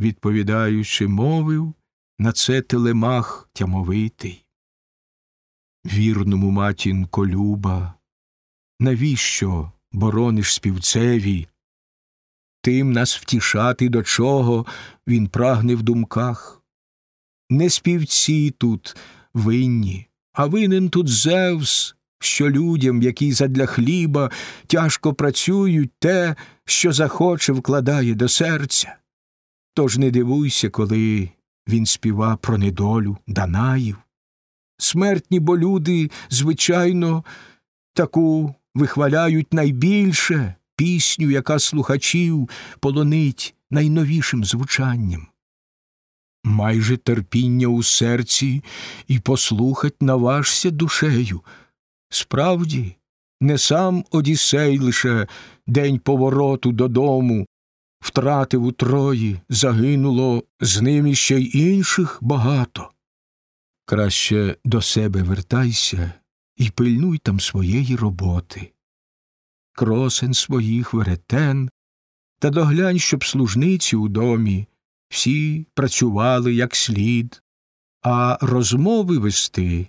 відповідаючи, мовив на це телемах тямовитий. Вірному матінко люба, навіщо борониш співцеві? Тим нас втішати до чого він прагне в думках. Не співці тут винні, а винен тут Зевс, що людям, які задля хліба тяжко працюють, те, що захоче, вкладає до серця. Тож не дивуйся, коли він співа про недолю Данаїв. Смертні бо люди, звичайно, таку вихваляють найбільше пісню, яка слухачів полонить найновішим звучанням. Майже терпіння у серці і послухать наважся душею. Справді, не сам Одіссей лише день повороту додому втратив у Трої, загинуло з ним іще й інших багато. Краще до себе вертайся і пильнуй там своєї роботи. Кросен своїх веретен, та доглянь, щоб служниці у домі всі працювали як слід, а розмови вести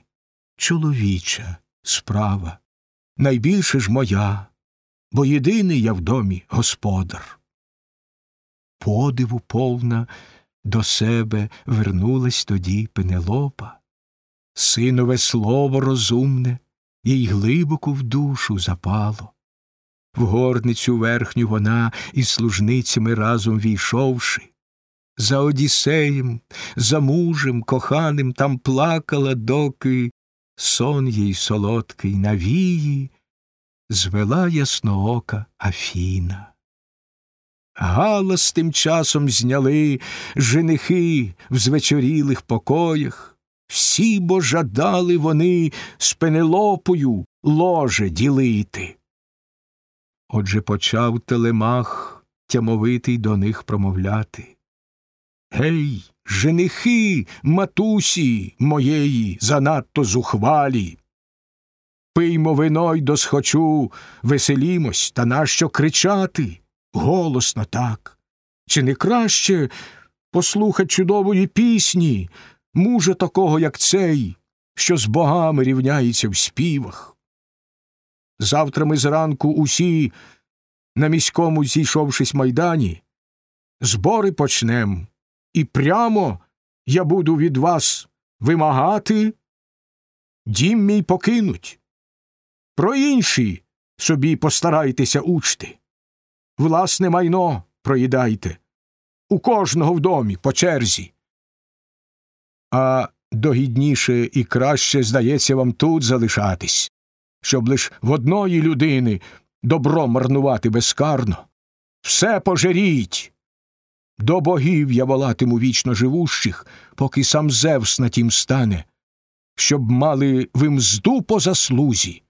чоловіча справа, найбільше ж моя, бо єдиний я в домі господар. Подиву повна до себе вернулась тоді Пенелопа, синове слово розумне, їй глибоко в душу запало. В горницю верхню вона із служницями разом війшовши, за Одіссеєм, за мужем, коханим там плакала, доки сон їй солодкий навії, звела ясноока Афіна. Галас тим часом зняли женихи в звечорілих покоях, всі бо жадали вони з Пенелопою ложе ділити. Отже почав телемах тямовитий до них промовляти. Гей, женихи, матусі моєї, занадто зухвалі. Пиймо вино й досхочу, веселімось, та нащо кричати? Голосно так. Чи не краще послухать чудової пісні, мужа такого, як цей, що з богами рівняється в співах? Завтра ми зранку усі, на міському зійшовшись майдані, збори почнем і прямо я буду від вас вимагати, дім мій покинуть. Про інші собі постарайтеся учти. Власне майно проїдайте у кожного в домі по черзі. А догідніше і краще здається вам тут залишатись, щоб лиш в одної людини добро марнувати безкарно. Все пожеріть. До богів я волатиму вічно живущих, поки сам Зевс на тім стане, щоб мали ви мзду по заслузі.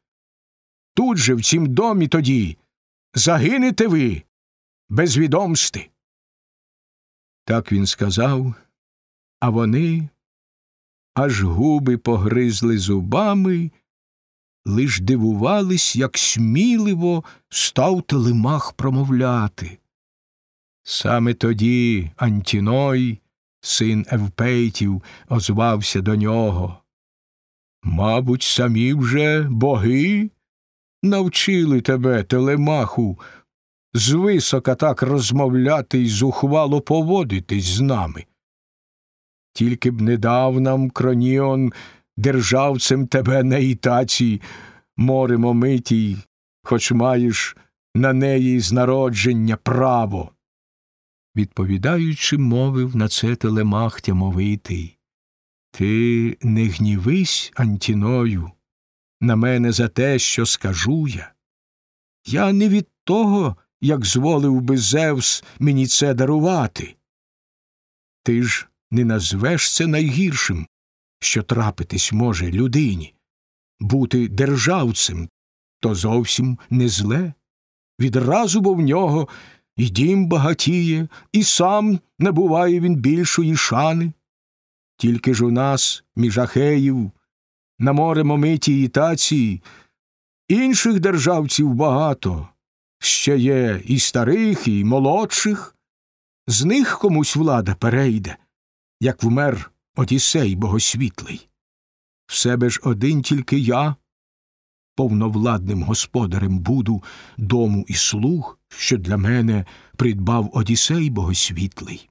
Тут же, в цім домі тоді, загинете ви без відомсти. Так він сказав, а вони аж губи погризли зубами, лиш дивувались, як сміливо став телемах промовляти. Саме тоді Антіной, син Евпейтів, озвався до нього. Мабуть, самі вже боги навчили тебе, телемаху, звисока так розмовляти й зухвало поводитись з нами. Тільки б не дав нам кроніон державцем тебе на ітаці, морем омитій, хоч маєш на неї з народження право відповідаючи, мовив на це телемах тямовитий. Ти не гнівись, Антіною, на мене за те, що скажу я. Я не від того, як зволив би Зевс мені це дарувати. Ти ж не назвеш це найгіршим, що трапитись може людині. Бути державцем то зовсім не зле. Відразу бо в нього і дім багатіє, і сам набуває він більшої шани. Тільки ж у нас, між ахеїв, на море момитій таці, інших державців багато, ще є і старих, і молодших. з них комусь влада перейде, як вмер Одіссей богосвітлий. В себе ж один тільки я, повновладним господарем буду дому і слуг, що для мене придбав Одіссей богосвітлий.